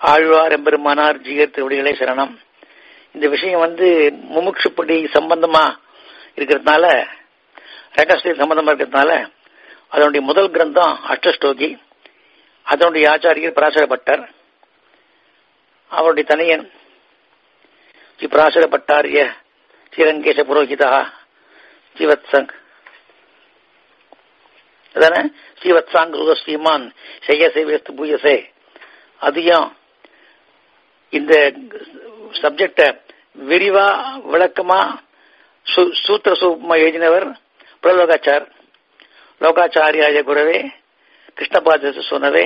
ஆழ்வார் எம்பெருமானார் ஜீகர் திருவடிகளே சரணம். இந்த விஷயம் வந்து முமுட்சுப்படி சம்பந்தமா இருக்கிறதுனால ரகசிய சம்பந்தமா இருக்கிறதுனால அதனுடைய முதல் கிரந்தம் அஷ்டஸ்டோகி அதனுடைய ஆச்சாரியர் பராசரப்பட்டர் அவருடைய தனியன் ஸ்ரீ பராசரப்பட்டாரிய ஸ்ரீரங்கேச புரோஹிதா ஜீவத்சங் அதானே? ஸ்ரீவத்சாங்க ஸ்ரீமான் செய்ய சேவியஸ்து பூயசே. அதையும் இந்த சப்ஜெக்ட விரிவா விளக்கமா சூத்திர சூப்பமா எழுதினவர் புலலோகாச்சார் லோகாச்சாரியாய குரவே கிருஷ்ணபாத சொன்னவே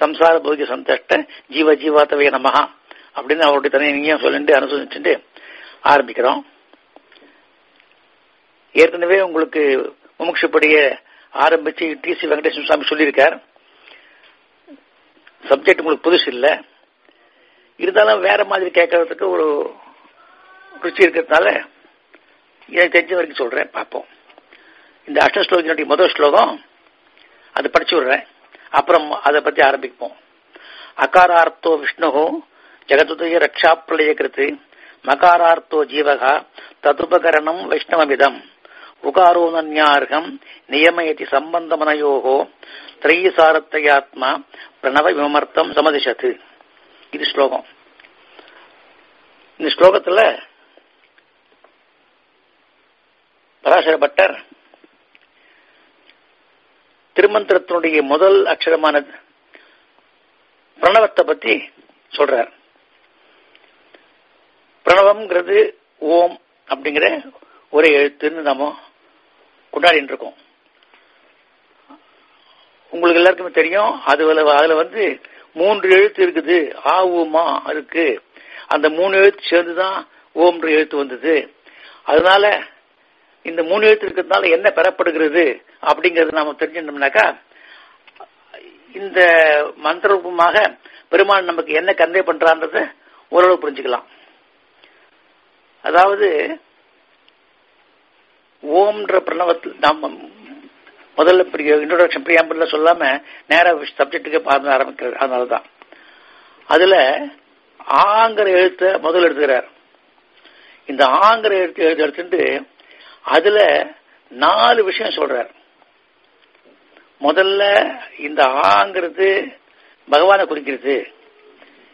சம்சார போகி சந்தஷ்ட ஜீவ ஜீவாத்தவே நமகா அப்படின்னு அவருடைய தனியை நீங்க சொல்லிட்டு அனுசரிச்சுட்டு ஆரம்பிக்கிறோம். ஏற்கனவே உங்களுக்கு முமுட்சுப்படிய ஆரம்பிச்சு டி சி வெங்கடேஸ்வர சுவாமி சொல்லியிருக்கார். சப்ஜெக்ட் உங்களுக்கு புதுசு இல்லை. இருந்தாலும் வேற மாதிரி கேட்கறதுக்கு ஒரு ருச்சி இருக்கிறதுனால எனக்கு தெரிஞ்ச வரைக்கும் சொல்றேன் பார்ப்போம். இந்த அஷ்ட ஸ்லோகத்தினுடைய முதல் ஸ்லோகம் அது படிச்சு விடுறேன். அப்புறம் அதை பத்தி ஆரம்பிப்போம். அகாரார்த்தோ விஷ்ணு ஜெகதுதய ரக்ஷா பிரளய கிருத்து மகாரார்த்தோ ஜீவகா ததுபகரணம் வைஷ்ணவமிதம் உகாரோனன்யார்கம் நியமயதி சம்பந்தமனயோகோ திரையசாரத்தையாத்மா பிரணவ விமர்த்தம் சமதிஷத்து. இது ஸ்லோகம். இந்த ஸ்லோகத்துல பராசர பட்டர் திருமந்திரத்தினுடைய முதல் அக்ஷரமான பிரணவத்தை பத்தி சொல்றார். பிரணவம்ங்கிறது ஓம் அப்படிங்கிற ஒரே எழுத்துன்னு நாம கொண்டாடிட்டு இருக்கோம் உங்களுக்கு எல்லாருக்குமே தெரியும் அது அதுல வந்து மூன்று எழுத்து இருக்குது. ஆ ஊமா இருக்கு. அந்த மூணு எழுத்து சேர்ந்துதான் ஓம்ன்ற எழுத்து வந்தது. அதனால இந்த மூணு எழுத்து இருக்கிறதுனால என்ன பெறப்படுகிறது அப்படிங்கறது நாம தெரிஞ்சிட்டோம்னாக்கா இந்த மந்திர பெருமாள் பெருமான் நமக்கு என்ன கந்தை பண்றான்றத ஓரளவு புரிஞ்சுக்கலாம். அதாவது ஓம்ன்ற பிரணவத்தில் நாம் முதல்ல இன்ட்ரோடக்ஷன் பிரியாம்பிள்ல சொல்லாம நேர சப்ஜெக்டுக்கு ஆரம்பிக்கிறது. அதனாலதான். அதுல ஆங்கிற எழுத்த முதல் எடுத்துக்கிறார். இந்த ஆங்கிற எழுத்து எழுத்து எடுத்துட்டு அதுல நாலு விஷயம் சொல்றார். முதல்ல இந்த ஆங்கிறது பகவானை குறிக்கிறது.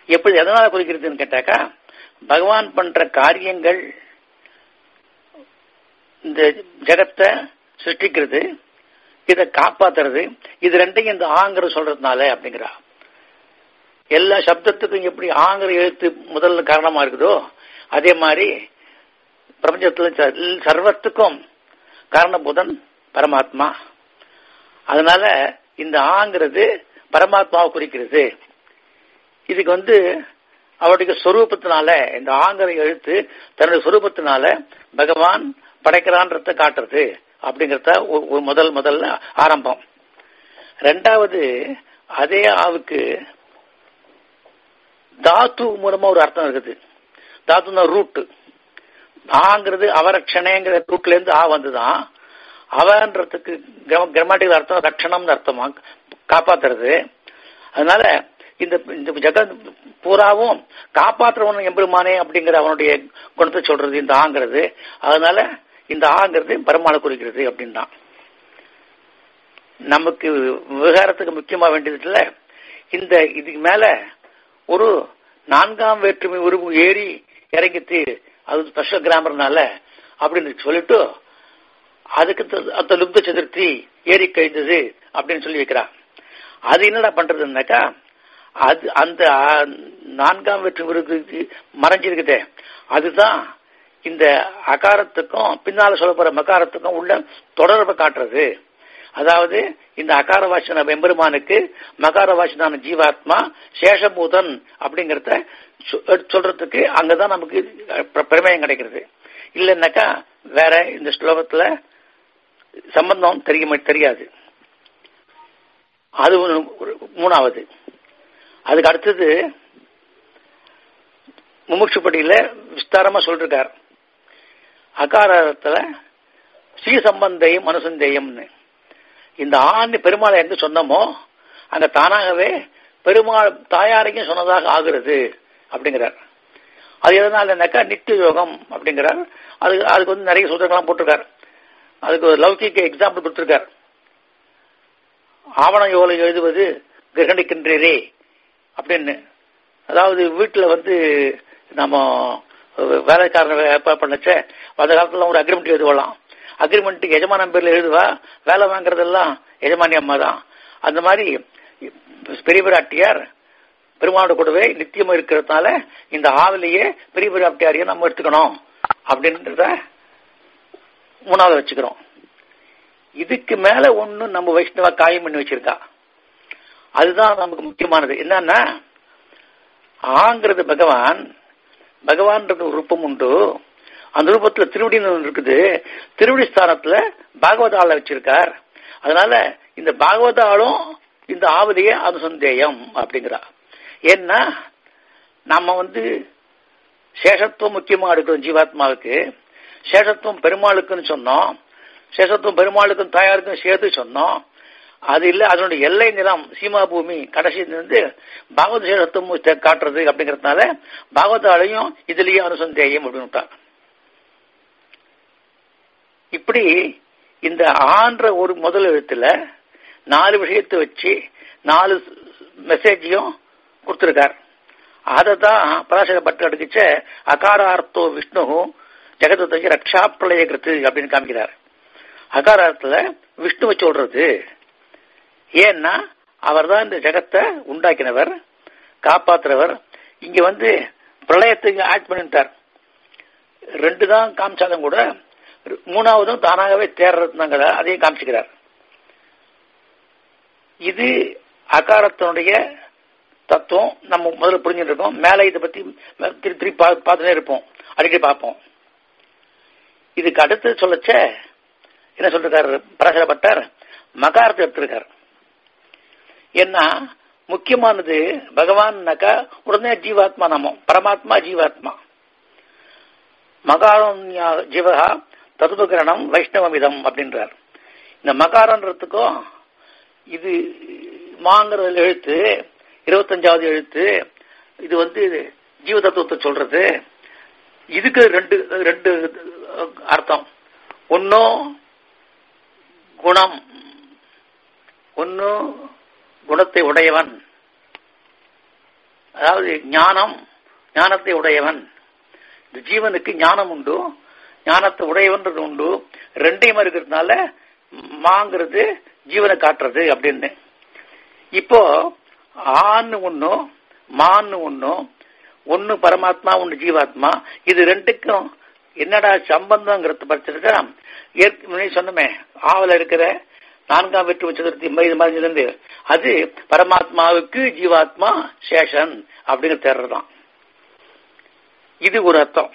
எப்படி எதனால குறிக்கிறதுன்னு கேட்டாக்கா பகவான் பண்ற காரியங்கள் இந்த ஜெகத்தை சிருஷ்டிக்கிறது. இதை காப்பாத்துறது இது ரெண்டையும் இந்த ஆங்கிற சொல்றதுனால அப்படிங்கிறா. எல்லா சப்தத்துக்கும் எப்படி ஆங்கிற எழுத்து முதல்ல காரணமா இருக்குதோ அதே மாதிரி பிரபஞ்சத்தில் சர்வத்துக்கும் காரணபூதன் பரமாத்மா. அதனால இந்த ஆங்கிறது பரமாத்மாவை குறிக்கிறது. இதுக்கு வந்து அவருடைய சொரூபத்தினால இந்த ஆங்கிற எழுத்து தன்னுடைய சொரூபத்தினால பகவான் படைக்கிறான்றத காட்டுறது. அப்படிங்கறத முதல் முதல் ஆரம்பம். ரெண்டாவது அதே ஆவுக்கு தாத்து மூலமா ஒரு அர்த்தம் இருக்குது. தாத்துனா ரூட் ஆங்கிறது அவரட்சணைங்கிற ரூட்ல இருந்து ஆ வந்துதான். அவன்றதுக்கு கிராமட்டிக்கல் அர்த்தம் ரட்சணம்னு அர்த்தமா? காப்பாத்துறது. அதனால இந்த ஜக பூராவும் காப்பாற்றுறவன் எம்பெருமானே அப்படிங்கிற அவனுடைய குணத்தை சொல்றது இந்த ஆங்கிறது. அதனால இந்த ஆங்கிறது பெருமாளை குறிக்கிறது அப்படின்னு தான் நமக்கு விவகாரத்துக்கு முக்கியமா வேண்டியதுல இந்த இதுக்கு மேல ஒரு நான்காம் வேற்றுமை உருவு ஏறி இறங்கித்து அது ஸ்பெஷல் கிராமர்னால அப்படின்னு சொல்லிட்டு அதுக்கு அந்த லுப்த சதுர்த்தி ஏறி கழிந்தது அப்படின்னு சொல்லி வைக்கிறான். அது என்னடா பண்றதுன்னாக்கா அது அந்த நான்காம் வெற்றி விருதுக்கு மறைஞ்சிருக்குதே. அதுதான் இந்த அகாரத்துக்கும் பின்னால சொல்லப்படுற மகாரத்துக்கும் உள்ள தொடர்பை காட்டுறது. அதாவது இந்த அகார வாசன எம்பெருமானுக்கு மகார வாசனான ஜீவாத்மா சேஷபூதன் அப்படிங்கறத சொல்றதுக்கு அங்கதான் நமக்கு பிரமேயம் கிடைக்கிறது. இல்லைன்னாக்கா வேற இந்த ஸ்லோகத்துல சம்பந்தம் தெரிய தெரியாது. அது மூணாவது. அதுக்கு அடுத்தது முமுட்சுப்படியில விஸ்தாரமா சொல்றார் அகாரத்தில் ஸ்ரீ சம்பந்தையும் இந்த ஆண் பெருமாளை எங்க சொன்னமோ அங்க தானாகவே பெருமாள் தாயாரையும் சொன்னதாக ஆகிறது அப்படிங்கிறார். அது எதனாலனாக்கா நித்திய யோகம் அப்படிங்கிறார். அதுக்கு அதுக்கு வந்து நிறைய சூத்திரங்கள்லாம் போட்டிருக்கார். அதுக்கு ஒரு லௌகிக்க எக்ஸாம்பிள் கொடுத்திருக்கார். ஆவண யோகம் எழுதுவது கிரகணிக்கின்றீரே அப்படின்னு. அதாவது வீட்டில் வந்து நம்ம வேலைக்காரனை ஏற்பாடு பண்ணச்ச அந்த காலத்துல ஒரு அக்ரிமெண்ட் எழுதுவலாம். அக்ரிமெண்ட்டுக்கு எஜமான பேர்ல எழுதுவா வேலை வாங்குறதெல்லாம் எஜமானி அம்மா தான். அந்த மாதிரி பெரிய பிராட்டியார் பெருமாளோட கூடவே நித்தியம் இருக்கிறதுனால இந்த ஆவிலேயே பெரிய பிராட்டியாரையும் நம்ம எடுத்துக்கணும் அப்படின்றத மூணாவது வச்சுக்கிறோம். இதுக்கு மேல ஒண்ணு நம்ம வைஷ்ணவ காயம் பண்ணி வச்சிருக்கா. அதுதான் நமக்கு முக்கியமானது. என்னன்னா ஆங்கிறது பகவான் பகவான்றது ஒரு ரூபம் உண்டு. அந்த ரூபத்துல திருவடி ஒன்று இருக்குது. திருவடி ஸ்தானத்துல பாகவத ஆள வச்சிருக்கார். அதனால இந்த பாகவத ஆளும் இந்த ஆவதிய அனுசந்தேயம் அப்படிங்கிறா. ஏன்னா நம்ம வந்து சேஷத்துவம் முக்கியமா எடுக்கிறோம் ஜீவாத்மாவுக்கு. சேஷத்துவம் பெருமாளுக்குன்னு சொன்னோம். சேஷத்துவம் பெருமாளுக்கும் தாயாருக்கும் சேர்த்து சொன்னோம். அது இல்ல அதனுடைய எல்லை நிலம் சீமா பூமி கடைசி வந்து பாகவத சேஷத்துவம் காட்டுறது அப்படிங்கறதுனால பாகவதாலையும் ஆளையும் அனுசந்தேயம் அப்படின்னு இப்படி இந்த ஆன்ற ஒரு முதல் எழுத்துல நாலு விஷயத்தை வச்சு நாலு மெசேஜையும் கொடுத்திருக்கார். அதை தான் பராசர பட்டு அடிச்ச அகாரார்த்தோ விஷ்ணு ஜெகதத்தை ரக்ஷா பிரளய கிருத்து அப்படின்னு காமிக்கிறார். அகாரார்த்தத்துல விஷ்ணுவை சொல்றது ஏன்னா அவர் தான் இந்த ஜெகத்தை உண்டாக்கினவர் காப்பாத்துறவர். இங்க வந்து பிரளயத்துக்கு ஆட் பண்ணிட்டார். ரெண்டு தான் காமிச்சாலும் கூட மூணாவதும் தானாகவே தேர்றதுனாங்க அதையும் காமிச்சுக்கிறார். இது அகாரத்தினுடைய தத்துவம். நம்ம முதல்ல புரிஞ்சுட்டு இருக்கோம். மேல இதை பத்தி திருப்பி திருப்பி பார்த்துட்டே இருப்போம். அடிக்கடி பார்ப்போம். இதுக்கு அடுத்து சொல்லச்ச என்ன சொல்றாரு பராசரப்பட்டார் மகாரத்தை எடுத்திருக்கார். ஏன்னா முக்கியமானது பகவான்னாக்கா உடனே ஜீவாத்மா நாம பரமாத்மா ஜீவாத்மா. மகாரம் ஜீவகா தத்துவகிரணம் வைஷ்ணவமிதம் அப்படின்றார். இந்த மகாரன்றதுக்கும் இது மாங்கிற எழுத்து இருபத்தஞ்சாவது எழுத்து இது வந்து ஜீவ தத்துவத்தை சொல்றது. இதுக்கு ரெண்டு ரெண்டு அர்த்தம். ஒன்னும் குணம். ஒன்னும் குணத்தை உடையவன். அதாவது ஞானம் ஞானத்தை உடையவன். இந்த ஜீவனுக்கு ஞானம் உண்டு ஞானத்தை உடையவன்றது உண்டு. ரெண்டையும் இருக்கிறதுனால மாங்கிறது ஜீவனை காட்டுறது அப்படின்னு. இப்போ ஆன்னு ஒன்னும் மான்னு ஒன்னும் ஒன்னு பரமாத்மா ஒன்னு ஜீவாத்மா இது ரெண்டுக்கும் என்னடா சம்பந்தங்கிறத படிச்சிருக்கா? ஏற்கனவே சொன்னமே ஆவல இருக்கிற நான்காம் வெற்றி உச்சதுர்த்தி இது மாதிரி இருந்து அது பரமாத்மாவுக்கு ஜீவாத்மா சேஷன் அப்படிங்கிற தேர்றதான் இது ஒரு அர்த்தம்.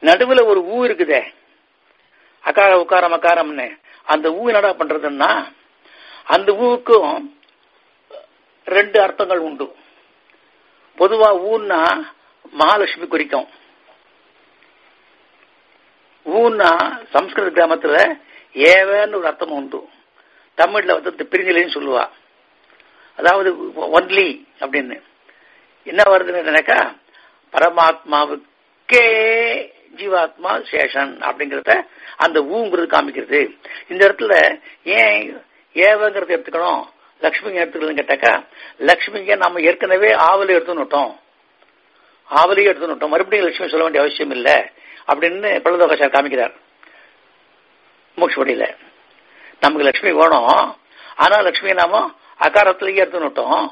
நடுவுல ஒரு ஊ இருக்குதே. அகார உக்காரம் அக்காரம்னு. அந்த ஊ என்னடா பண்றதுன்னா அந்த ஊவுக்கும் ரெண்டு அர்த்தங்கள் உண்டு. பொதுவா ஊன்னா மகாலட்சுமி குறிக்கும். ஊன்னா சம்ஸ்கிருத கிராமத்துல ஏவன்னு ஒரு அர்த்தம் உண்டு. தமிழ்ல வந்து பிரிஞ்சலின்னு சொல்லுவா. அதாவது ஒன்லி அப்படின்னு. என்ன வருதுன்னு பரமாத்மாவுக்கே ஜீவாத்மா சேஷன் அப்படிங்கறத அந்த ஊங்கிறது காமிக்கிறது. இந்த இடத்துல ஏன் ஏவங்கிறத எடுத்துக்கணும் லக்ஷ்மிங்க எடுத்துக்கணும் கேட்டாக்கா லக்ஷ்மிங்க நம்ம ஏற்கனவே ஆவலை எடுத்து நட்டோம் ஆவலையும் எடுத்து நட்டோம் மறுபடியும் லட்சுமி சொல்ல வேண்டிய அவசியம் இல்லை அப்படின்னு பல்லதோகாச்சார் காமிக்கிறார். மோட்சப்படியில நமக்கு லட்சுமி வேணும். ஆனா லட்சுமி நாம அகாரத்திலேயே எடுத்துனுட்டோம்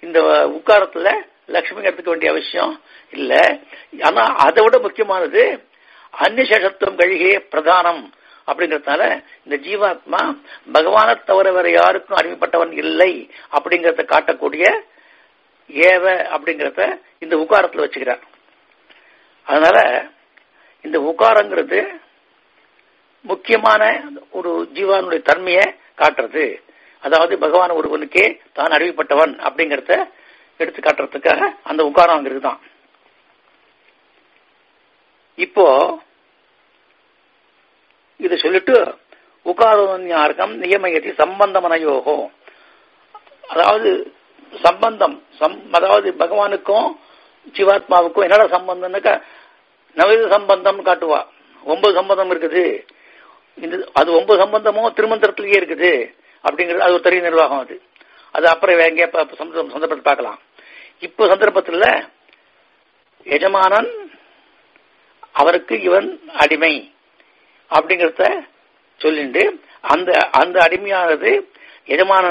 இந்த உக்காரத்துல லட்சுமி எடுத்துக்க வேண்டிய அவசியம் இல்ல. ஆனா அதை விட முக்கியமானது அந்நிசேஷத்துவம் கழிகே பிரதானம் அப்படிங்கறதுனால இந்த ஜீவாத்மா பகவானை தவிர வேற யாருக்கும் அடிமைப்பட்டவன் இல்லை அப்படிங்கறத காட்டக்கூடிய ஏவ அப்படிங்கறத இந்த உக்காரத்துல வச்சுக்கிறார். அதனால இந்த உக்காரங்கிறது முக்கியமான ஒரு ஜீவானுடைய தன்மையை காட்டுறது. அதாவது பகவான் ஒருவனுக்கே தான் அறிவிப்பட்டவன் அப்படிங்கறத எடுத்து காட்டுறதுக்காக அந்த உக்காரங்கிறது தான் இப்போ இதை சொல்லிட்டு உகாரோன்யார்க்கம் நியமயத்தி சம்பந்தமனயோகோ. அதாவது சம்பந்தம் சம்- அதாவது பகவானுக்கும் ஜீவாத்மாவுக்கும் என்னடா சம்பந்தம்னாக்கா நவீத சம்பந்தம் காட்டுவா. ஒன்பது சம்பந்தம் இருக்குது. இந்த அது ஒன்பது சம்பந்தமும் திருமந்திரத்திலேயே இருக்குது. அப்படிங்கிறது அது ஒரு தனி நிர்வாகம் அது. அது அப்புறம் எங்கே சந்தர்ப்பத்தை பார்க்கலாம். இப்போ சந்தர்ப்பத்தில் எஜமானன் அவருக்கு இவன் அடிமை அப்படிங்கிறத சொல்லிட்டு அந்த அந்த அடிமையானது எஜமான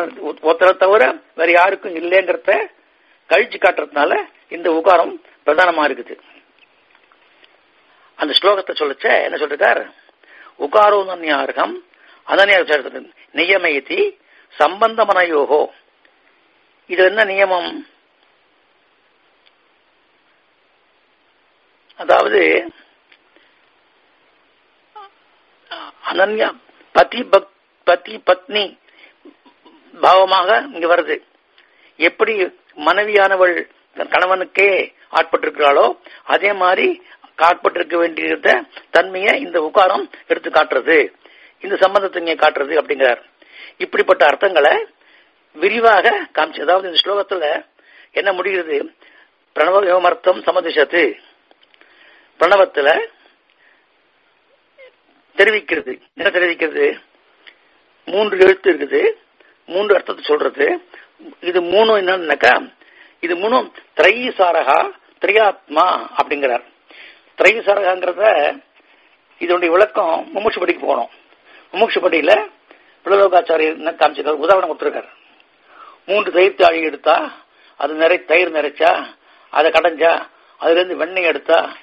ஒருத்தரை தவிர வேற யாருக்கும் இல்லைங்கிறத கழிச்சு காட்டுறதுனால இந்த உகாரம் பிரதானமா இருக்குது. அந்த ஸ்லோகத்தை சொல்லச்ச என்ன சொல்றார் உகாரோ நன்யார்கம் அனன்ய நியமயத்தி சம்பந்தமனயோகோ. இது என்ன நியமம்? அதாவது அனன்யா பதி பக் பதி பத்னி பாவமாக இங்கு வருது. எப்படி மனைவியானவள் கணவனுக்கே ஆட்பட்டிருக்கிறாளோ அதே மாதிரி காட்பட்டிருக்க வேண்டிய தன்மையை இந்த உகாரம் எடுத்து காட்டுறது. இந்த சம்பந்தத்தை காட்டுறது அப்படிங்கிறார். இப்படிப்பட்ட அர்த்தங்களை விரிவாக காமிச்சு அதாவது இந்த ஸ்லோகத்துல என்ன முடிகிறது? பிரணவ யோமர்த்தம் சமதிஷத்து. பிரணவத்துல தெரிவிக்கிறது. என்ன தெரிவிக்கிறது? மூன்று எழுத்து இருக்குது. மூன்று அர்த்தத்தை சொல்றது. இது மூணு என்னன்னாக்கா இது மூணும் திரைசாரகா திரையாத்மா அப்படிங்கிறார். திரைசாரகாங்கிறத இதனுடைய விளக்கம் முமுட்சு போகணும். முமுட்சு படியில பிளலோகாச்சாரியர் என்ன காமிச்சிருக்காரு? உதாரணம் கொடுத்துருக்காரு. மூன்று தயிர் தாழி எடுத்தா அது நிறை தயிர் நிறைச்சா அதை கடைஞ்சா அதுலேருந்து வெண்ணெய் எடுத்தா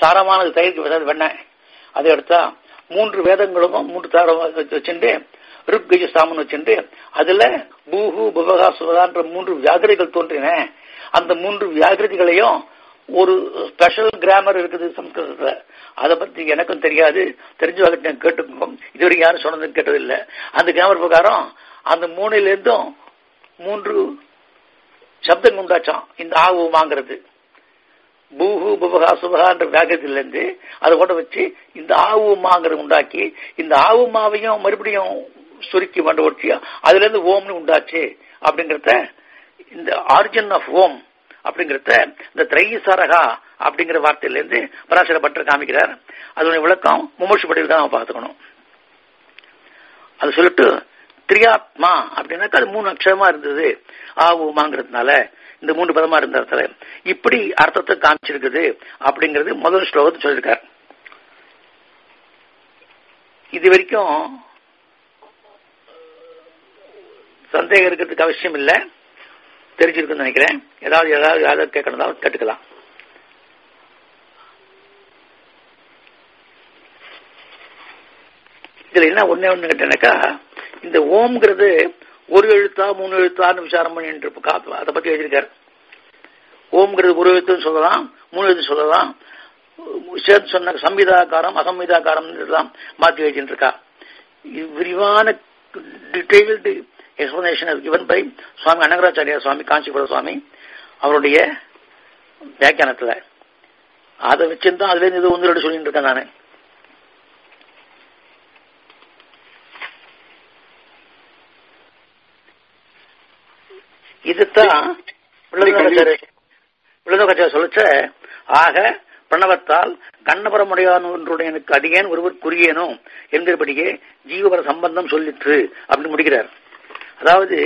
சாரமானது தயிருக்கு வெண்ணெய். அதை எடுத்தா மூன்று வேதங்களும் மூன்று தாரம் வச்சுட்டு ருக்கஜ சாமன் வச்சுட்டு அதுல பூஹு புபகா சுபதான்ற மூன்று வியாகிருதிகள் தோன்றின. அந்த மூன்று வியாகிருதிகளையும் ஒரு ஸ்பெஷல் கிராமர் இருக்குது சம்ஸ்கிருதத்துல. அதை பத்தி எனக்கும் தெரியாது. தெரிஞ்ச வகைக்கு கேட்டுக்கோம் இதுவரைக்கும் யாரும் சொன்னதுன்னு கேட்டதில்லை. அந்த கிராமர் பிரகாரம் அந்த மூணுல இருந்தும் மூன்று சப்தம் உண்டாச்சான் இந்த ஆவு வாங்கிறது பூஹு புபகா சுபகான்ற வேகத்திலிருந்து அதை கொண்டு வச்சு இந்த ஆவு மாங்கிறது உண்டாக்கி இந்த ஆவு மாவையும் மறுபடியும் சுருக்கி மண்டு ஒட்டி அதுல இருந்து ஓம்னு உண்டாச்சு. அப்படிங்கறத இந்த ஆரிஜின் ஆஃப் ஓம் அப்படிங்கறத இந்த திரைசாரகா அப்படிங்கிற வார்த்தையிலேருந்து பராசர பட்டர் காமிக்கிறார். அதனுடைய விளக்கம் மும்மூர்ஷி பட்டியல் தான் பார்த்துக்கணும். அது சொல்லிட்டு திரியாத்மா அப்படின்னாக்கா அது மூணு அக்ஷரமா இருந்தது. ஆவுமாங்கிறதுனால இந்த மூன்று பதமா இடத்துல இப்படி அர்த்தத்தை காமிச்சிருக்குது அப்படிங்கிறது முதல் ஸ்லோகத்தை சொல்லியிருக்கார் இது வரைக்கும் சந்தேகம் இருக்கிறதுக்கு அவசியம் இல்லை. தெரிஞ்சிருக்குன்னு நினைக்கிறேன். ஏதாவது ஏதாவது யாராவது கேட்கணும் கேட்டுக்கலாம். இதுல என்ன ஒன்னே ஒண்ணு கேட்டேனாக்கா இந்த ஓம்ங்கிறது ஒரு எழுத்தா மூணு எழுத்தான்னு விசாரம் பண்ணிட்டு அதை பத்தி எழுதியிருக்காரு. ஓம்ங்கிறது ஒரு எழுத்துன்னு சொல்லலாம் மூணு எழுத்து சொல்லலாம். சேர்த்து சொன்ன சம்விதாக்காரம் அசம்விதாக்காரம் மாற்றி வச்சுட்டு இருக்கா. விரிவான detailed given by Swami Anagaracharya Swami Kanchipura Swami அவருடைய வியாக்கியானத்தில். அதை வச்சிருந்தா அதுல இருந்து இது ஒன்று ரெண்டு சொல்லிட்டு இருக்கேன் நானு. இதுதான் விழுந்தோகாச்சார சொல்லிச்ச ஆக பிரணவத்தால் கண்ணபரமுடையானுடைய அடியேன் ஒருவர் குறியேனோ என்கிறபடியே ஜீவபர சம்பந்தம் சொல்லிற்று அப்படின்னு முடிக்கிறார். அதாவது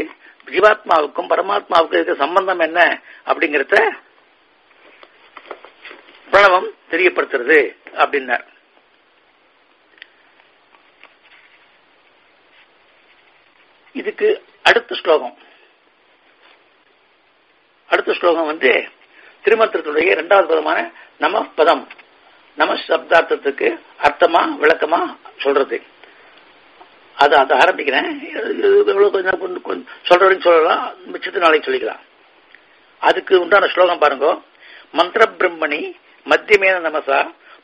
ஜீவாத்மாவுக்கும் பரமாத்மாவுக்கும் இருக்க சம்பந்தம் என்ன அப்படிங்கறத பிரணவம் தெரியப்படுத்துறது அப்படின்னார். இதுக்கு அடுத்த ஸ்லோகம். அடுத்த ஸ்லோகம் வந்து திருமந்திரத்துடைய இரண்டாவது பதமான நம பதம் நம சப்தார்த்தத்துக்கு அர்த்தமா விளக்கமா சொல்றது. அது அதை ஆரம்பிக்கிறேன். சொல்றவரையும் சொல்லலாம். மிச்சத்து நாளைக்கு சொல்லிக்கலாம். அதுக்கு உண்டான ஸ்லோகம் பாருங்க. மந்திர பிரம்மணி மத்தியமேன நமசா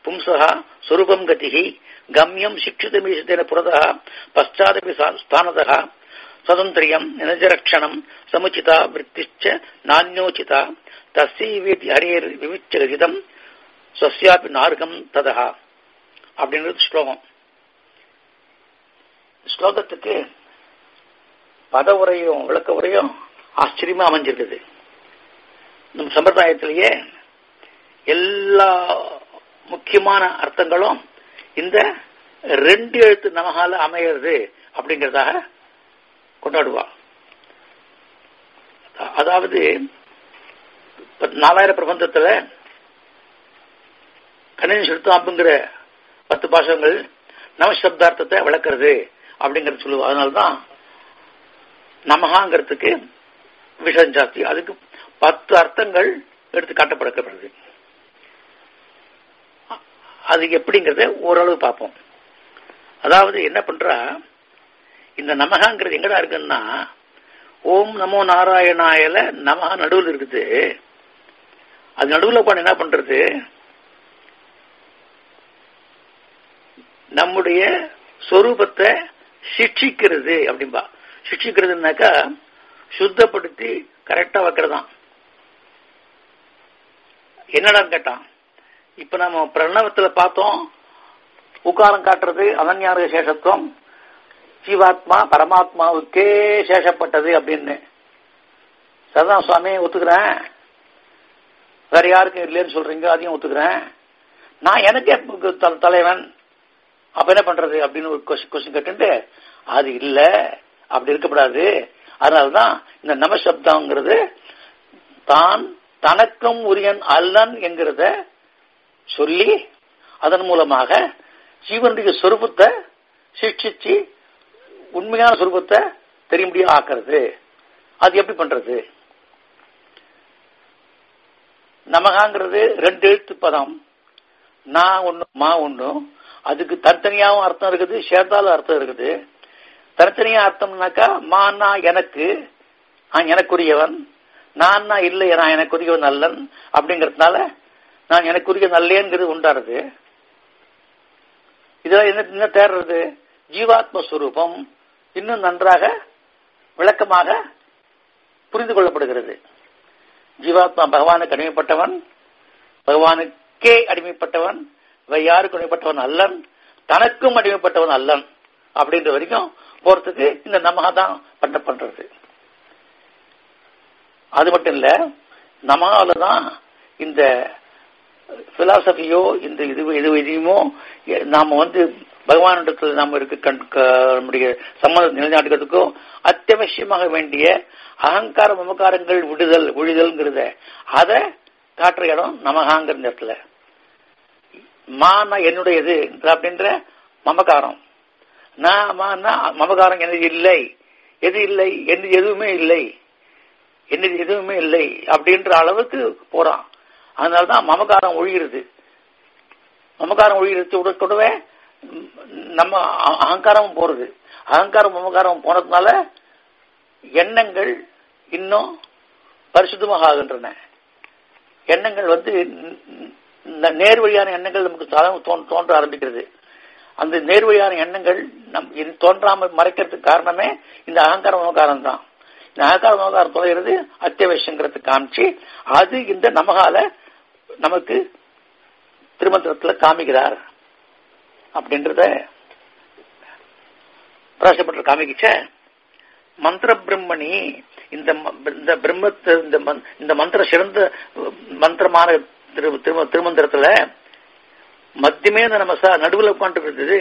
பும்சா சுரூபம் கதிகி கம்யம் சிக்ஷிதமீசத்தேன புரதா பశ్చాதபி ஸ்தானதா சுதந்திரியம் நிஜரக்ஷணம் சமுச்சிதா விற்பிச்ச நானியோச்சிதா தஸ்யவேதி ஹரேர் விவிச்சரிதம் ஸ்வசியாபி நார்கம் ததா அப்படின்றது ஸ்லோகம். ஸ்லோகத்துக்கு பத உரையும் விளக்க உரையும் ஆச்சரியமா அமைஞ்சிருக்குது. நம் சம்பிரதாயத்திலேயே எல்லா முக்கியமான அர்த்தங்களும் இந்த ரெண்டு எழுத்து நமகால அமையிறது அப்படிங்கறதாக கொண்டாடுவா. அதாவது நாலாயிரம் பிரபந்தத்துல கணினி சுருத்தாம்புங்கிற பத்து பாசங்கள் நவசப்தார்த்தத்தை விளக்குறது. அப்படிங்கறது சொல்லுவோம் அதனால்தான் நமகாங்கிறதுக்கு விஷம் ஜாஸ்தி. அதுக்கு பத்து அர்த்தங்கள் எடுத்து காட்டப்படுக்கப்படுது. அது எப்படிங்கறத ஓரளவு பார்ப்போம். அதாவது என்ன பண்றா? இந்த நமகாங்கிறது எங்கடா இருக்குன்னா ஓம் நமோ நாராயணாயல நமகா நடுவில் இருக்குது. அது நடுவில் உட்காந்து என்ன பண்றது? நம்முடைய சொரூபத்தை சிக்ஷிக்கிறது அப்படின்பா சிக்ஷிக்கிறதுனாக்கா சுத்தப்படுத்தி கரெக்டா வைக்கிறதான். என்னடான்னு கேட்டான். இப்ப நம்ம பிரணவத்துல பார்த்தோம் உக்காரம் காட்டுறது அனன்யார சேஷத்துவம் ஜீவாத்மா பரமாத்மாவுக்கே சேஷப்பட்டது அப்படின்னு. சரதான் சுவாமி ஒத்துக்கிறேன். வேற யாருக்கும் இல்லைன்னு சொல்றீங்க அதையும் ஒத்துக்கிறேன். நான் எனக்கே தலைவன். அப்ப என்ன பண்றது அப்படின்னு ஒரு கொஸ்டின் கேட்டுட்டு அது இல்ல அப்படி இருக்கக்கூடாது. அதனாலதான் இந்த நமசப்தங்கிறது தான் தனக்கும் உரியன் அல்லன் என்கிறத சொல்லி அதன் மூலமாக ஜீவனுடைய சொரூபத்தை சிக்ஷிச்சு உண்மையான சொரூபத்தை தெரிய முடியும் ஆக்கிறது. அது எப்படி பண்றது? நமகாங்கிறது ரெண்டு எழுத்து பதம். நான் ஒண்ணு மா ஒண்ணு. அதுக்கு தனித்தனியாவும் அர்த்தம் இருக்குது சேர்ந்தாலும் அர்த்தம் இருக்குது. தனித்தனியா அர்த்தம்னாக்கா மானா எனக்கு நான் எனக்குரியவன். நான் இல்லை நான் எனக்குரியவன் அல்லன் அப்படிங்கறதுனால நான் எனக்குரிய நல்லேங்கிறது உண்டாருது இதெல்லாம் என்ன என்ன தேடுறது? ஜீவாத்ம சுரூபம் இன்னும் நன்றாக விளக்கமாக புரிந்து கொள்ளப்படுகிறது. ஜீவாத்மா பகவானுக்கு அடிமைப்பட்டவன் பகவானுக்கே அடிமைப்பட்டவன் யாருக்கும் அடிமைப்பட்டவன் அல்லன்? தனக்கும் அடிமைப்பட்டவன் அல்லன். அப்படின்ற வரைக்கும் போறதுக்கு இந்த நமகா தான் பண்ண பண்றது. அது மட்டும் இல்ல நமகால தான் இந்த பிலாசபியோ இந்த இது இது எதையுமோ நாம வந்து பகவானிடத்தில் நாம இருக்க நம்முடைய சம்மதம் நிலைநாட்டுக்கிறதுக்கும் அத்தியாவசியமாக வேண்டிய அகங்கார மமகாரங்கள் விடுதல் ஒழிதல்ங்கிறத அதை காட்டுற இடம் நமகாங்கிற இடத்துல மானா என்னுடையது அப்படின்ற மமகாரம் நான் மமகாரம் எனது இல்லை. எது இல்லை? என்னது எதுவுமே இல்லை. என்னது எதுவுமே இல்லை அப்படின்ற அளவுக்கு போறான். அதனாலதான் மமகாரம் ஒழிகிறது. மமகாரம் ஒழிகிறது கூடவே நம்ம அகங்காரமும் போறது. அகங்காரம் மமகாரம் போனதுனால எண்ணங்கள் இன்னும் பரிசுத்தமாக ஆகின்றன. எண்ணங்கள் வந்து நேர்வழியான எண்ணங்கள் நமக்கு தோன்ற ஆரம்பிக்கிறது. அந்த நேர்வழியான எண்ணங்கள் நம் தோன்றாமல் மறைக்கிறதுக்கு காரணமே இந்த அகங்கார விவகாரம் தான் இந்த அகங்கார விவகாரம் தொலைகிறது அத்தியாவசியங்கிறது காமிச்சு அது இந்த நமகால நமக்கு திருமந்திரத்தில் காமிக்கிறார். அப்படின்றத பிரகாசப்பட்டு காமிக்கிச்ச? மந்திர பிரம்மணி இந்த இந்த இந்த இந்த மந்திர சிறந்த மந்திரமான திரு திருமந்திரத்துல மத்தியமே நம்ம நடுவில் உட்காந்துருக்கிறது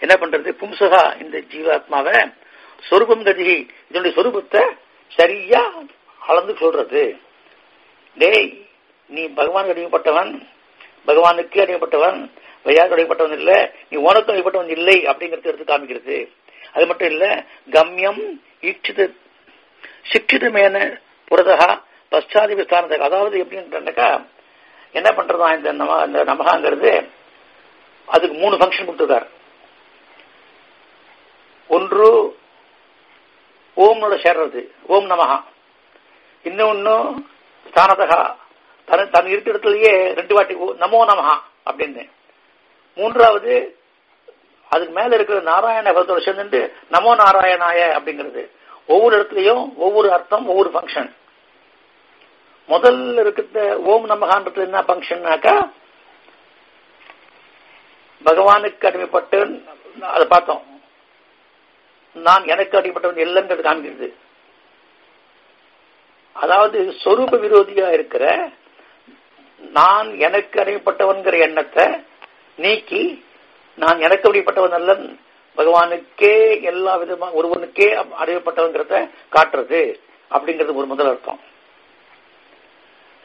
என்ன பண்றது? பும்சகா இந்த ஜீவாத்மாவை சொரூபம் கதி இதனுடைய சொரூபத்தை சரியா அளந்து சொல்றது. டேய் நீ பகவானுக்கு அடிமைப்பட்டவன். பகவானுக்கு அடிமைப்பட்டவன். வையாருக்கு அடிமைப்பட்டவன் இல்ல. நீ உனக்கு அடிமைப்பட்டவன் இல்லை அப்படிங்கறது எடுத்து காமிக்கிறது. அது மட்டும் இல்ல கம்யம் ஈட்சித சிக்ஷிதமேன புரதகா பశ్చాதி விஸ்தானத்துக்கு அதாவது எப்படின்னாக்கா என்ன பண்றதா இந்த நம இந்த நமகாங்கிறது அதுக்கு மூணு ஃபங்க்ஷன் கொடுத்துருக்காரு. ஒன்று ஓம்னோட சேர்றது ஓம் நமகா இன்னொன்னு ஸ்தானதகா. தன் தன் இருக்க இடத்துலயே ரெண்டு வாட்டி நமோ நமகா அப்படின்னு. மூன்றாவது அதுக்கு மேல இருக்கிற நாராயண பதத்தோட சேர்ந்து நமோ நாராயணாய அப்படிங்கிறது. ஒவ்வொரு இடத்துலயும் ஒவ்வொரு அர்த்தம் ஒவ்வொரு ஃபங்க்ஷன் முதல்ல இருக்கிற ஓம் நமகான்றது என்ன ஃபங்க்ஷன்னாக்கா பகவானுக்கு அடிமைப்பட்டு அதை பார்த்தோம். நான் எனக்கு அடிமைப்பட்டவன் இல்லைங்கிறது காண்கிறது. அதாவது சொரூப விரோதியா இருக்கிற நான் எனக்கு அடிமைப்பட்டவன்கிற எண்ணத்தை நீக்கி நான் எனக்கு அறியப்பட்டவன் அல்ல பகவானுக்கே எல்லா விதமா ஒருவனுக்கே அறியப்பட்டவங்கிறத காட்டுறது அப்படிங்கிறது ஒரு முதல் அர்த்தம்.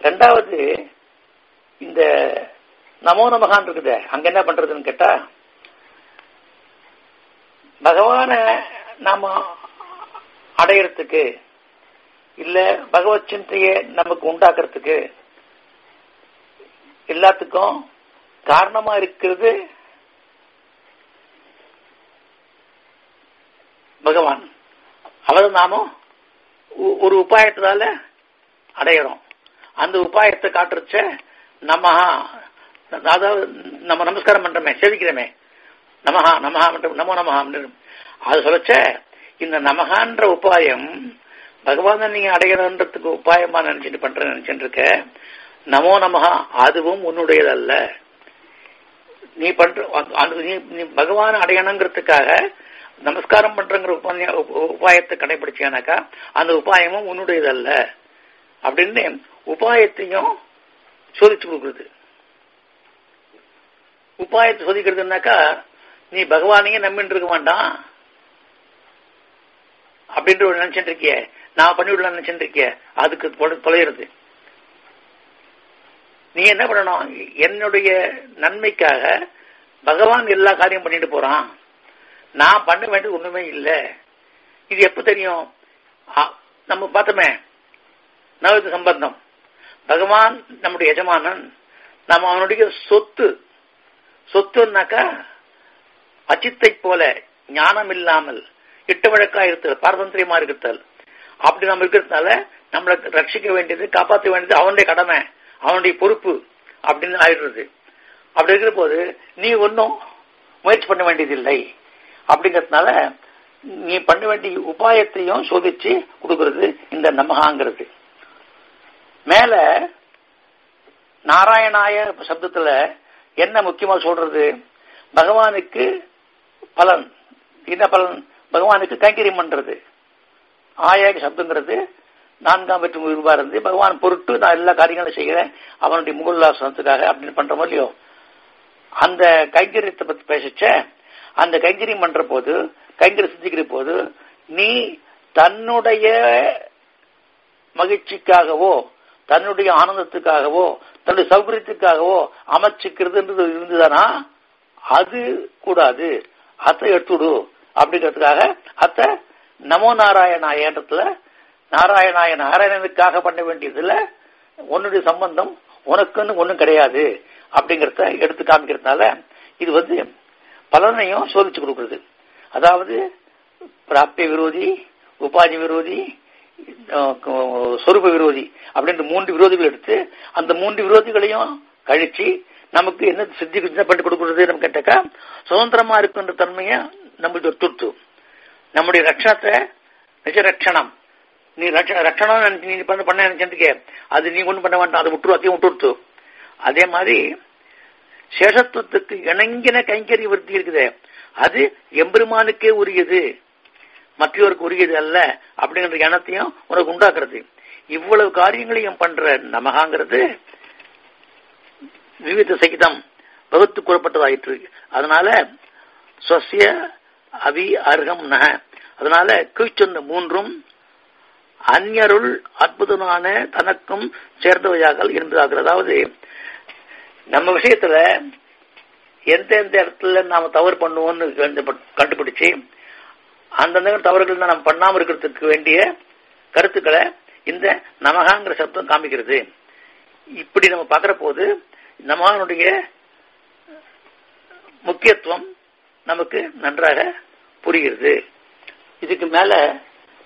ரெண்டாவது இந்த நமோ நமகான் இருக்குது அங்க என்ன பண்றதுன்னு கேட்டா பகவான நாம அடையறதுக்கு இல்ல பகவத் சிந்தையை நமக்கு உண்டாக்குறதுக்கு எல்லாத்துக்கும் காரணமா இருக்கிறது பகவான். அவரை நாமும் ஒரு உபாயத்தினால அடையிறோம். அந்த உபாயத்தை காட்டுறச்ச நம்ம அதாவது நம்ம நமஸ்காரம் பண்றோமே சேவிக்கிறோமே. நமஹா நமஹா நமோ நமஹா அது சொல்லச்ச இந்த நமகான்ற உபாயம் பகவான நீங்க அடையணுன்றதுக்கு உபாயமா நினைச்சிட்டு பண்ற நினைச்சிட்டு இருக்க நமோ நமஹா அதுவும் உன்னுடையதல்ல. நீ பண்ற நீ பகவான் அடையணுங்கிறதுக்காக நமஸ்காரம் பண்றங்கிற உபாயத்தை கடைபிடிச்சானாக்கா அந்த உபாயமும் உன்னுடையதல்ல. அப்படின்னு உபாயத்தையும் சோதிச்சு கொடுக்குறது. உபாயத்தை சோதிக்கிறதுனாக்கா நீ பகவானையே நம்பிட்டு இருக்க வேண்டாம் அப்படின்ற ஒரு நினைச்சிட்டு இருக்கிய. நான் பண்ணிவிடலாம் நினைச்சிட்டு இருக்கிய. அதுக்கு தொலைகிறது. நீ என்ன பண்ணணும்? என்னுடைய நன்மைக்காக பகவான் எல்லா காரியம் பண்ணிட்டு போறான். நான் பண்ண வேண்டியது ஒண்ணுமே இல்லை. இது எப்ப தெரியும்? நம்ம பார்த்தோமே நவீன சம்பந்தம். பகவான் நம்முடைய எஜமானன் நம்ம அவனுடைய சொத்து சொத்துனாக்கா அச்சித்தை போல ஞானம் இல்லாமல் இட்ட வழக்கா இருத்தல் பாரதந்திரியமா இருத்தல் அப்படி நம்ம இருக்கிறதுனால நம்மளை ரட்சிக்க வேண்டியது காப்பாற்ற வேண்டியது அவனுடைய கடமை அவனுடைய பொறுப்பு அப்படின்னு ஆயிடுறது. அப்படி இருக்கிற போது நீ ஒன்னும் முயற்சி பண்ண வேண்டியதில்லை. அப்படிங்கறதுனால நீ பண்ண வேண்டிய உபாயத்தையும் சோதிச்சு கொடுக்கறது இந்த நமகாங்கிறது மேல நாராயணாய சப்தத்துல என்ன முக்கியமா சொல்றது? பகவானுக்கு பலன். என்ன பலன்? பகவானுக்கு கைங்கரியம் பண்றது. ஆயாக சப்தங்கிறது நான்காம் வெற்றி உருவா இருந்து பகவான் பொருட்டு நான் எல்லா காரியங்களும் செய்கிறேன் அவனுடைய முகல்லாசனத்துக்காக அப்படின்னு பண்றோம் இல்லையோ? அந்த கைங்கரியத்தை பத்தி பேசிச்ச அந்த கைங்கரியம் பண்ற போது கைங்கரி சிந்திக்கிற போது நீ தன்னுடைய மகிழ்ச்சிக்காகவோ தன்னுடைய ஆனந்தத்துக்காகவோ தன்னுடைய சௌகரியத்துக்காகவோ அமைச்சுக்கிறதுன்றது இருந்துதானா? அது கூடாது. அத்தை எடுத்துடு அப்படிங்கிறதுக்காக அத்தை நமோ நாராயணாயன்றதுல நாராயணாய நாராயணனுக்காக பண்ண வேண்டியதுல உன்னுடைய சம்பந்தம் உனக்குன்னு ஒன்றும் கிடையாது அப்படிங்கறத எடுத்து காமிக்கிறதுனால இது வந்து பலனையும் சோதிச்சு கொடுக்குறது. அதாவது பிராப்திய விரோதி உபாதி விரோதி சொரூப விரோதி அப்படின்ற மூன்று விரோதிகள் எடுத்து அந்த மூன்று விரோதிகளையும் கழிச்சு நமக்கு என்ன சித்தி பண்ணி கொடுக்கறது நம்ம கேட்டாக்கா சுதந்திரமா இருக்குன்ற தன்மையை நம்மளுடைய துர்த்து நம்முடைய ரட்சணத்தை நிஜ ரட்சணம். நீ ரட்சணம் நீ பண்ண பண்ண நினைச்சிருக்கே அது நீ ஒன்றும் பண்ண வேண்டாம் அதை விட்டுரு அதையும் விட்டுருத்து அதே மாதிரி சேஷத்துவத்துக்கு இணங்கின கைங்கறி விருத்தி இருக்குது. அது எம்பெருமானுக்கே உரியது. மற்றவருக்கு உரியது அல்ல அப்படிங்கிற எண்ணத்தையும் உனக்கு உண்டாக்குறது. இவ்வளவு காரியங்களையும் பண்ற நமகாங்கிறது விவித சகிதம் வகுத்து கூறப்பட்டதாயிற்று. அதனால சொசிய அவி அர்ஹம் நக அதனால கீழ்ச்சொன்ன மூன்றும் அந்நருள் அற்புதமான தனக்கும் சேர்ந்தவையாக இருந்ததாக அதாவது நம்ம விஷயத்துல எந்தெந்த இடத்துல நாம தவறு பண்ணுவோம்னு கண்டுபிடிச்சு அந்தந்த தவறுகள் நம்ம பண்ணாம இருக்கிறதுக்கு வேண்டிய கருத்துக்களை இந்த நமகாங்கிற சப்தம் காமிக்கிறது. இப்படி நம்ம பார்க்குற போது நமகனுடைய முக்கியத்துவம் நமக்கு நன்றாக புரிகிறது. இதுக்கு மேல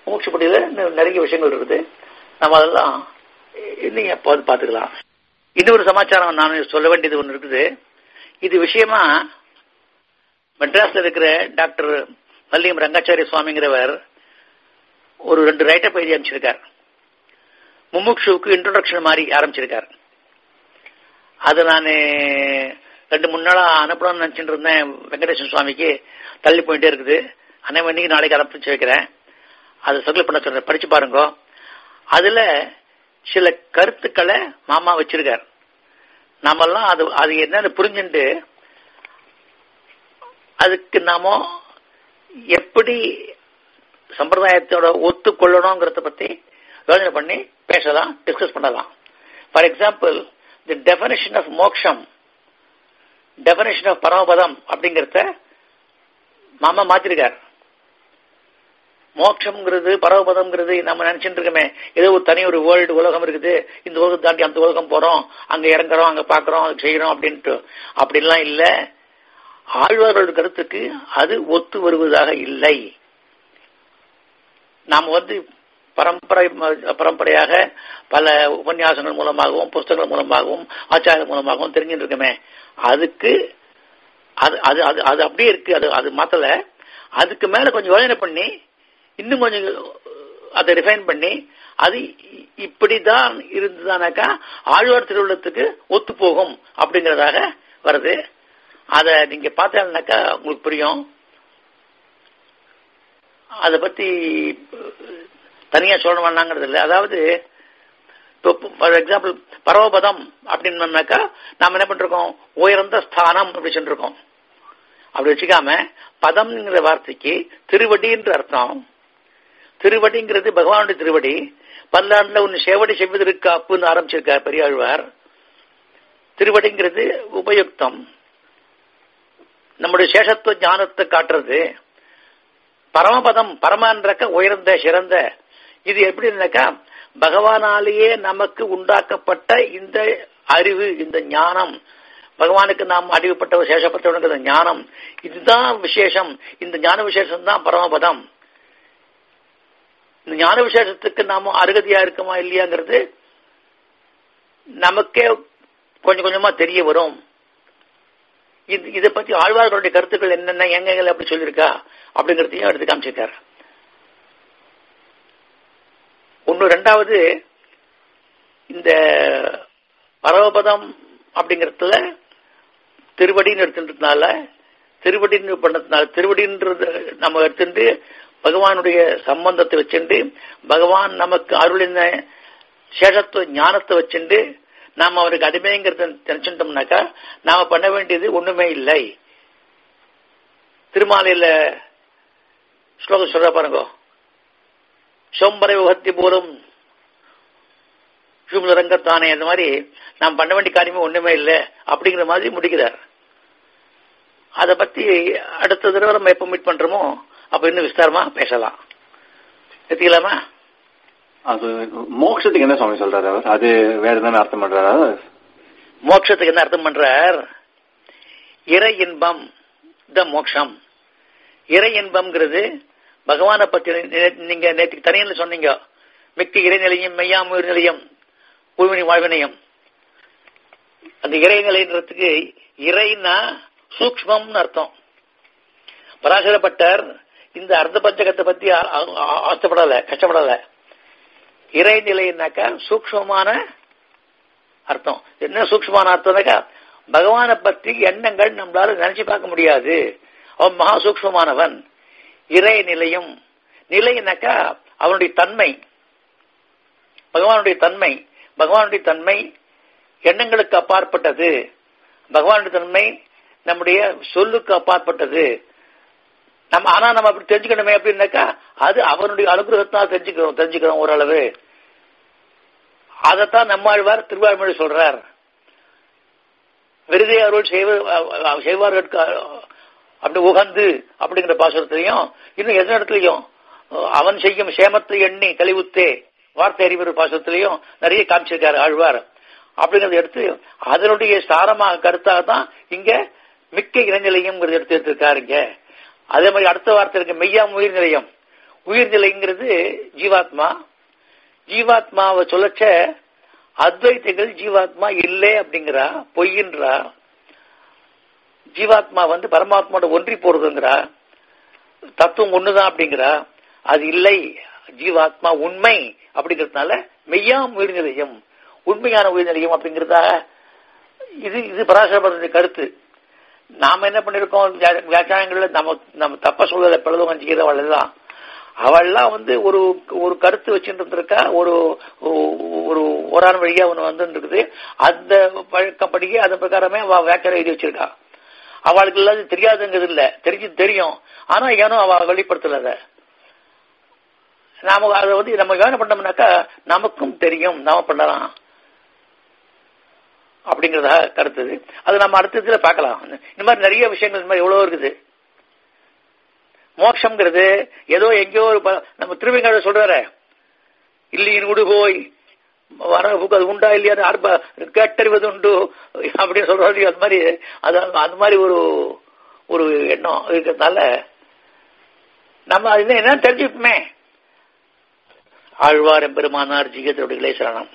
மூச்சுப்படியில நிறைய விஷயங்கள் இருக்குது. நம்ம அதெல்லாம் நீங்க பார்த்துக்கலாம். இன்னொரு சமாச்சாரம். நான் சொல்ல வேண்டியது ஒன்று இருக்குது. இது விஷயமா மெட்ராஸ்ல இருக்கிற டாக்டர் மல்லியம் ரங்காச்சாரிய சுவாமிங்கிறவர் ஒரு ரெண்டு ரைட்டப் எழுதி அமைச்சிருக்கார் முமுக்ஷுவுக்கு இன்ட்ரோடக்ஷன் மாதிரி ஆரம்பிச்சிருக்கார். அது நான் ரெண்டு மூணு நாளாக அனுப்பணும்னு நினச்சிட்டு இருந்தேன் வெங்கடேசன் சுவாமிக்கு. தள்ளி போயிட்டே இருக்குது. அன்னைக்கு மணிக்கு நாளைக்கு அனுப்பிச்சு வைக்கிறேன். அதை சர்க்குலேட் பண்ண சொல்றேன். படிச்சு பாருங்க. அதுல சில கருத்துக்களை மாமா வச்சிருக்கார். நாமெல்லாம் அது அது என்னன்னு புரிஞ்சுட்டு அதுக்கு நாம எப்படி சம்பிரதாயத்தோட ஒத்துக்கொள்ளணுங்கிறத பத்தி யோசனை பண்ணி பேசலாம் டிஸ்கஸ் பண்ணலாம். For example the definition of moksham definition of Paramapadam அப்படிங்கறத மாமா மாத்திருக்கார். மோட்சம்ங்கிறது பரவபதம்ங்கிறது நம்ம நினைச்சிட்டு இருக்கோமே. ஏதோ ஒரு தனி ஒரு வேர்ல்டு உலகம் இருக்குது. இந்த உலகம் தாண்டி அந்த உலகம் போறோம். அங்க இறங்குறோம் அங்க பாக்குறோம் அது செய்யறோம் அப்படின்ட்டு. அப்படின்லாம் இல்லை. ஆழ்வார்களோட கருத்துக்கு அது ஒத்து வருவதாக இல்லை. நாம் வந்து பரம்பரை பரம்பரையாக பல உபன்யாசங்கள் மூலமாகவும் புஸ்தகங்கள் மூலமாகவும் ஆச்சாரங்கள் மூலமாகவும் தெரிஞ்சுட்டு இருக்கோமே. அதுக்கு அது அது அது அது அப்படியே இருக்கு. அது அது மாத்தல. அதுக்கு மேல கொஞ்சம் யோசனை பண்ணி இன்னும் கொஞ்சம் அதை ரிஃபைன் பண்ணி அது இப்படிதான் இருந்ததுனாக்கா ஆழ்வார் திருவிழத்துக்கு ஒத்து போகும் அப்படிங்கறதாக வருது. அத நீங்க பார்த்தீங்கன்னாக்கா உங்களுக்கு புரியும். அதை பத்தி தனியா சொல்லணும்னாங்கிறது இல்லை. அதாவது ஃபார் எக்ஸாம்பிள் பரவபதம் அப்படின்னாக்கா நாம என்ன பண்றோம் உயர்ந்த ஸ்தானம் அப்படி சொல்லிருக்கோம். அப்படி வச்சுக்காம பதம்ங்கிற வார்த்தைக்கு திருவடின்ற அர்த்தம். திருவடிங்கிறது பகவானுடைய திருவடி. பல்லாண்டுல ஒன்னு சேவடி செவ்வதற்கு அப்புன்னு ஆரம்பிச்சிருக்கார் பெரியாழ்வார். திருவடிங்கிறது உபயுக்தம். நம்முடைய சேஷத்துவ ஞானத்தை காட்டுறது பரமபதம் பரமான்றக்க உயர்ந்த சிறந்த. இது எப்படின்னாக்கா பகவானாலேயே நமக்கு உண்டாக்கப்பட்ட இந்த அறிவு இந்த ஞானம். பகவானுக்கு நாம் அறிவுப்பட்ட சேஷப்பட்டவனுங்கிற ஞானம். இதுதான் விசேஷம். இந்த ஞான விசேஷம் தான் பரமபதம். இந்த ஞான விசேஷத்துக்கு நாம அருகதியா இருக்குமா இல்லையாங்கிறது நமக்கே கொஞ்சம் கொஞ்சமா தெரிய வரும். இது இதை பத்தி ஆழ்வார்களுடைய கருத்துக்கள் என்னென்ன எங்கங்கள் அப்படி சொல்லியிருக்கா? அப்படிங்கறதையும் எடுத்து காமிச்சிருக்காரு. ஒன்னு ரெண்டாவது இந்த பரவபதம் அப்படிங்கறதுல திருவடின்னு எடுத்துட்டதுனால திருவடின்னு பண்ணதுனால திருவடின்றது நம்ம எடுத்துட்டு பகவானுடைய சம்பந்தத்தை வச்சுண்டு பகவான் நமக்கு அருளின சேஷத்துவ ஞானத்தை வச்சுண்டு நாம அவருக்கு அடிமைங்கிறத நினைச்சுட்டோம்னாக்கா நாம பண்ண வேண்டியது ஒண்ணுமே இல்லை. திருமாலையில ஸ்லோகம் சொல்ற பாருங்க. சோம்பரை உகத்தி போலும் ரங்கத்தானே அந்த மாதிரி நாம் பண்ண வேண்டிய காரியமே ஒண்ணுமே இல்லை அப்படிங்கிற மாதிரி முடிக்கிறார். அதை பத்தி அடுத்த தடவை நம்ம எப்போ மீட் பண்றோமோ அப்ப இன்னும் விஸ்தாரமா பேசலாம். எடுத்துக்கலாமா அது மோட்சத்துக்கு என்ன சுவாமி சொல்றாரு அவர்? அது வேற என்ன அர்த்தம் பண்றாரு? மோட்சத்துக்கு என்ன அர்த்தம் பண்றார்? இறை இன்பம் த மோட்சம். இறை இன்பம்ங்கிறது பகவானை பத்தி நீங்க நேற்றுக்கு தனியில் சொன்னீங்க. மிக்க இறைநிலையும் மெய்யாம் உயிர்நிலையம் பூமினி வாழ்வினையும். அந்த இறைநிலைன்றதுக்கு இறைனா சூக்மம்னு அர்த்தம். பராசரப்பட்டர் இந்த அர்த்த பஞ்சகத்தை பத்தி ஆசைப்படல கஷ்டப்படல. இறைநிலைனாக்கா சூக்மமான அர்த்தம். என்ன சூக்மமான அர்த்தம்னாக்கா பகவானை பற்றி எண்ணங்கள் நம்மளால நினைச்சு பார்க்க முடியாது. அவன் மகா சூக்மமானவன் இறை நிலையும் நிலைனாக்கா அவனுடைய தன்மை. பகவானுடைய தன்மை பகவானுடைய தன்மை எண்ணங்களுக்கு அப்பாற்பட்டது. பகவானுடைய தன்மை நம்முடைய சொல்லுக்கு அப்பாற்பட்டது. நம்ம ஆனா நம்ம அப்படி தெரிஞ்சுக்கணுமே அப்படின்னாக்கா அது அவனுடைய அனுகிரகத்தால் தெரிஞ்சுக்கிறோம் தெரிஞ்சுக்கிறோம் ஓரளவு. அதைத்தான் நம்மாழ்வார் திருவாழ்மொழி சொல்றார். விருதை அருள் செய்வார்களுக்கு அப்படி உகந்து அப்படிங்கிற பாசுரத்திலையும் இன்னும் எந்த இடத்துலையும் அவன் செய்யும் சேமத்தை எண்ணி கழிவுத்தே வார்த்தை அறிவர் பாசுரத்திலையும் நிறைய காமிச்சிருக்காரு ஆழ்வார். அப்படிங்கறத எடுத்து அதனுடைய சாரமாக கருத்தாக தான் இங்க மிக்க இளைஞலையும் எடுத்து எடுத்திருக்காருங்க அதே மாதிரி அடுத்த வார்த்தை இருக்கு மெய்யாம் உயிர் நிலையம் ஜீவாத்மா ஜீவாத்மாவை சொல்லச்ச அத்வைத்திகள் ஜீவாத்மா இல்லை அப்படிங்கிறா பொய்யின்றா? ஜீவாத்மா வந்து பரமாத்மாவோட ஒன்றி போறதுங்கிறா? தத்துவம் ஒண்ணுதான் அப்படிங்கிறா? அது இல்லை. ஜீவாத்மா உண்மை அப்படிங்கறதுனால மெய்யாம் உயிர்நிலையம் உண்மையான உயிர்நிலையம் அப்படிங்கிறதா? இது இது பராசரபுரத்துடைய கருத்து. நாம என்ன பண்ணிருக்கோம்? வியாக்கியானங்கள்ல நம்ம நம்ம தப்ப சொல்றத பிறகு வஞ்சிக்கிறத அவ்வளவுதான். அவள்லாம் வந்து ஒரு ஒரு கருத்து வச்சுட்டு இருந்திருக்கா ஒரு ஒரு ஓரான வழியா ஒண்ணு வந்து இருக்குது அந்த பழக்கப்படியே அதன் பிரகாரமே அவ வேக்கரை எழுதி வச்சிருக்கா. அவளுக்கு இல்லாத தெரியாதுங்கிறது இல்ல. தெரிஞ்சு தெரியும். ஆனா ஏனோ அவ வெளிப்படுத்தல நாம அதை வந்து நம்ம என்ன பண்ணோம்னாக்கா நமக்கும் தெரியும். நாம பண்ணலாம். அப்படிங்கறதா கருத்து அது நம்ம அடுத்த இதுல பார்க்கலாம். இந்த மாதிரி நிறைய விஷயங்கள் இந்த மாதிரி எவ்வளவு இருக்குது. மோட்சம்ங்கிறது ஏதோ எங்கேயோ ஒரு நம்ம திருவிங்கட சொல்றாரு. இல்லையின் உடுகோய் வர அது உண்டா இல்லையா கேட்டறிவது உண்டு அப்படின்னு சொல்றாரு அது மாதிரி அது அந்த மாதிரி ஒரு ஒரு எண்ணம் இருக்கிறதுனால நம்ம அது என்ன தெரிஞ்சுப்போமே ஆழ்வார் எம்பெருமானார் ஜிகத்தினுடைய சரணம்.